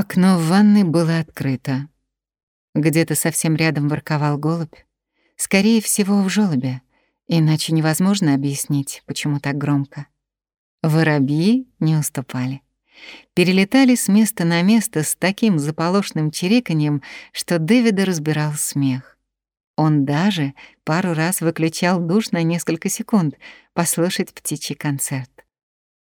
Окно в ванной было открыто. Где-то совсем рядом ворковал голубь. Скорее всего, в жёлобе, иначе невозможно объяснить, почему так громко. Воробьи не уступали. Перелетали с места на место с таким заполошным чириканьем, что Дэвида разбирал смех. Он даже пару раз выключал душ на несколько секунд послушать птичий концерт.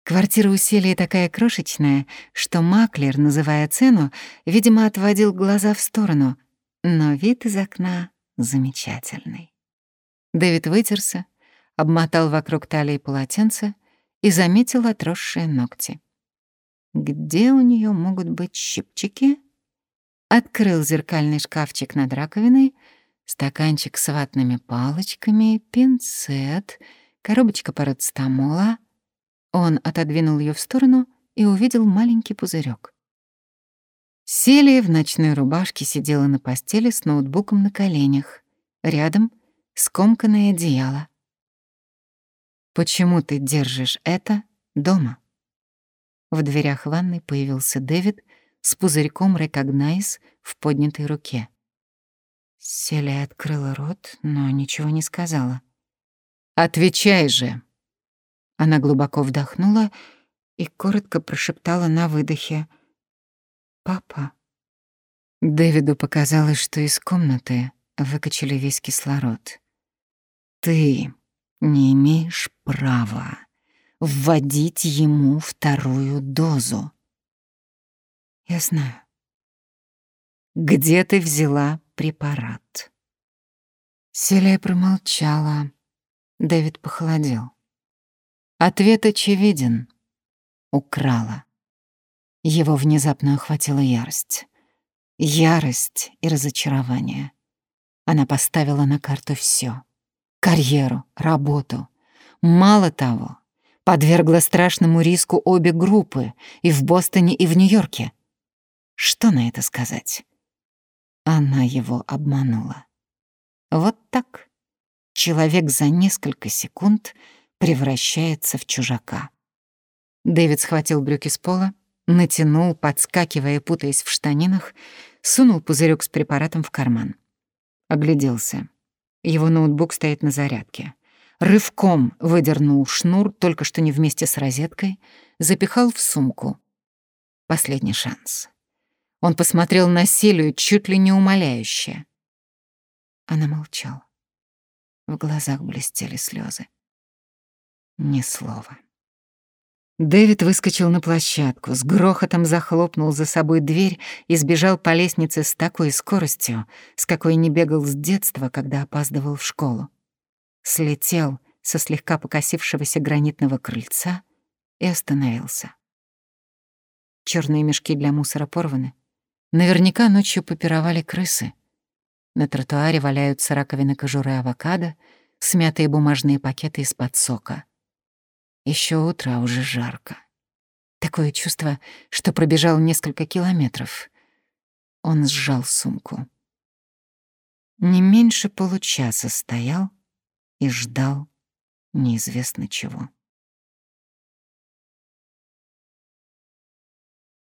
Квартира у Селии такая крошечная, что маклер, называя цену, видимо, отводил глаза в сторону, но вид из окна замечательный. Дэвид вытерся, обмотал вокруг талии полотенце и заметил отросшие ногти. Где у нее могут быть щипчики? Открыл зеркальный шкафчик над раковиной, стаканчик с ватными палочками, пинцет, коробочка парацетамола. Он отодвинул ее в сторону и увидел маленький пузырек. Селия в ночной рубашке сидела на постели с ноутбуком на коленях. Рядом скомканное одеяло. «Почему ты держишь это дома?» В дверях ванной появился Дэвид с пузырьком «Recognize» в поднятой руке. Селия открыла рот, но ничего не сказала. «Отвечай же!» Она глубоко вдохнула и коротко прошептала на выдохе. «Папа». Дэвиду показалось, что из комнаты выкачали весь кислород. «Ты не имеешь права вводить ему вторую дозу». «Я знаю». «Где ты взяла препарат. Селия промолчала. Дэвид похолодел. Ответ очевиден. Украла. Его внезапно охватила ярость. Ярость и разочарование. Она поставила на карту все: Карьеру, работу. Мало того, подвергла страшному риску обе группы и в Бостоне, и в Нью-Йорке. Что на это сказать? Она его обманула. Вот так. Человек за несколько секунд превращается в чужака. Дэвид схватил брюки с пола, натянул, подскакивая и путаясь в штанинах, сунул пузырек с препаратом в карман. Огляделся. Его ноутбук стоит на зарядке. Рывком выдернул шнур, только что не вместе с розеткой, запихал в сумку. Последний шанс. Он посмотрел на Селию чуть ли не умоляюще. Она молчала. В глазах блестели слезы. Ни слова. Дэвид выскочил на площадку, с грохотом захлопнул за собой дверь и сбежал по лестнице с такой скоростью, с какой не бегал с детства, когда опаздывал в школу. Слетел со слегка покосившегося гранитного крыльца и остановился. Черные мешки для мусора порваны, Наверняка ночью попировали крысы. На тротуаре валяются раковины кожуры авокадо, смятые бумажные пакеты из-под сока. Еще утро, а уже жарко. Такое чувство, что пробежал несколько километров. Он сжал сумку. Не меньше получаса стоял и ждал неизвестно чего.